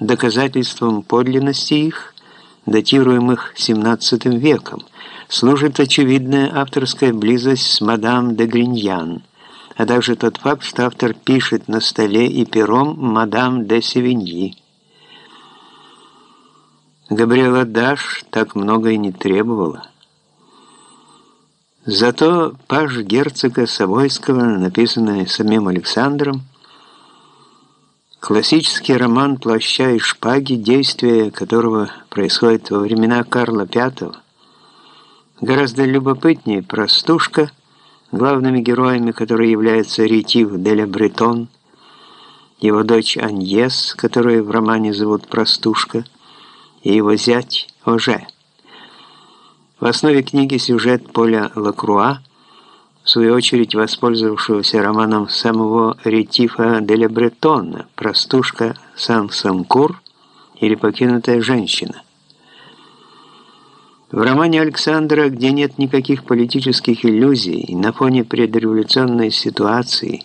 доказательством подлинности их, датируемых XVII веком, служит очевидная авторская близость с мадам де Гриньян, а также тот факт, что автор пишет на столе и пером мадам де Севиньи. Габриэла Даш так много и не требовала. Зато паж герцога Савойского, написанный самим Александром, классический роман «Плаща и шпаги», действие которого происходит во времена Карла V, гораздо любопытнее «Простушка», главными героями которой являются Ретив Деля Бретон, его дочь Аньес, которую в романе зовут Простушка, и его зять Оже. В основе книги сюжет Поля Лакруа, в свою очередь воспользовавшегося романом самого Ретифа Деля Бретона «Простушка Сан-Самкур» или «Покинутая женщина». В романе Александра, где нет никаких политических иллюзий, и на фоне предреволюционной ситуации,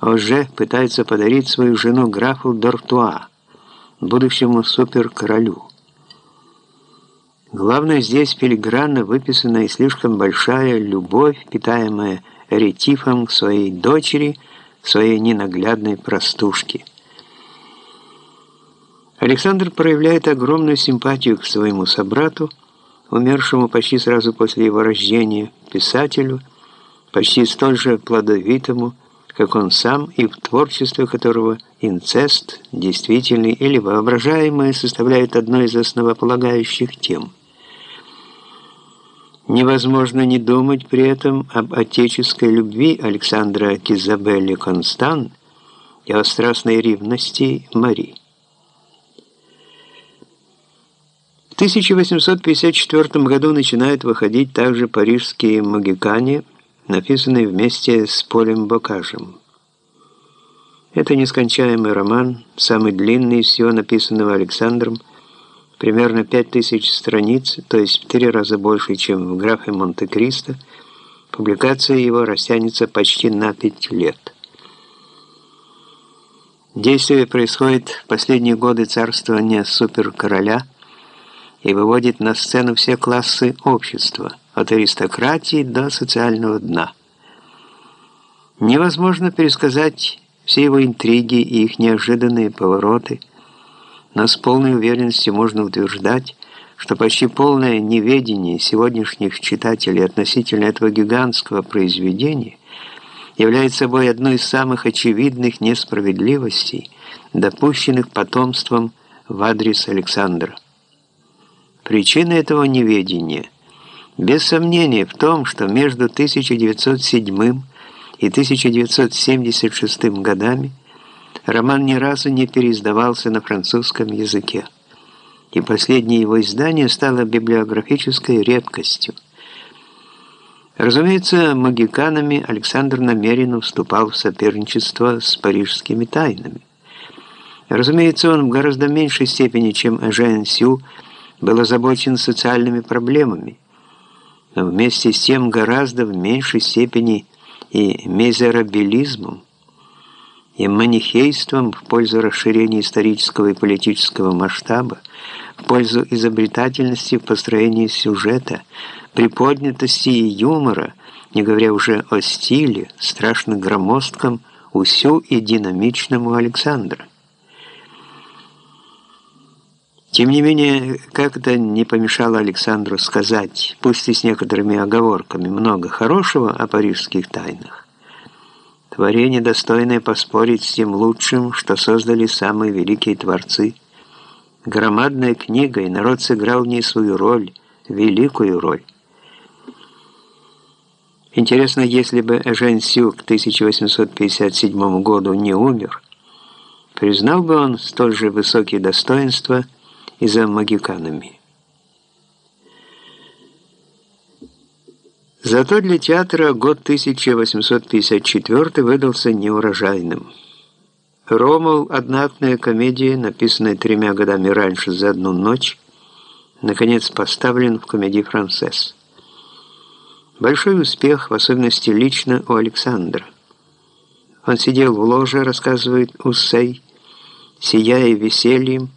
Оже пытается подарить свою жену графу Дортуа, будущему суперкоролю. Главное здесь филигранно выписанная и слишком большая любовь, питаемая ретифом к своей дочери, своей ненаглядной простушке. Александр проявляет огромную симпатию к своему собрату, умершему почти сразу после его рождения, писателю, почти столь же плодовитому, как он сам, и в творчестве которого инцест, действительный или воображаемый, составляет одной из основополагающих тем – Невозможно не думать при этом об отеческой любви Александра к Изабелле Констан и о страстной ревности Мари. В 1854 году начинают выходить также парижские «Магикане», написанные вместе с Полем Бокажем. Это нескончаемый роман, самый длинный из всего написанного Александром, примерно 5000 страниц, то есть в три раза больше, чем в графе Монте-Кристо, публикация его растянется почти на пять лет. Действие происходит в последние годы царствования суперкороля и выводит на сцену все классы общества, от аристократии до социального дна. Невозможно пересказать все его интриги и их неожиданные повороты – но с полной уверенностью можно утверждать, что почти полное неведение сегодняшних читателей относительно этого гигантского произведения является собой одной из самых очевидных несправедливостей, допущенных потомством в адрес Александра. Причина этого неведения без сомнения в том, что между 1907 и 1976 годами роман ни разу не переиздавался на французском языке, и последнее его издание стало библиографической редкостью. Разумеется, магиканами Александр намеренно вступал в соперничество с парижскими тайнами. Разумеется, он в гораздо меньшей степени, чем Эжен Сю, был озабочен социальными проблемами, но вместе с тем гораздо в меньшей степени и мезерабилизмом, и манихейством в пользу расширения исторического и политического масштаба, в пользу изобретательности в построении сюжета, приподнятости и юмора, не говоря уже о стиле, страшно громоздком, усю и динамичному Александра. Тем не менее, как это не помешало Александру сказать, пусть и с некоторыми оговорками, много хорошего о парижских тайнах. Творение, достойное поспорить с тем лучшим, что создали самые великие творцы. Громадная книга, и народ сыграл в ней свою роль, великую роль. Интересно, если бы Эжен Сю к 1857 году не умер, признал бы он столь же высокие достоинства и за магиканами. Зато для театра год 1854 выдался неурожайным. «Ромул» — одноактная комедия, написанная тремя годами раньше за одну ночь, наконец поставлен в комедии «Францесс». Большой успех, в особенности лично у Александра. Он сидел в ложе, рассказывает Уссей, сияя весельем,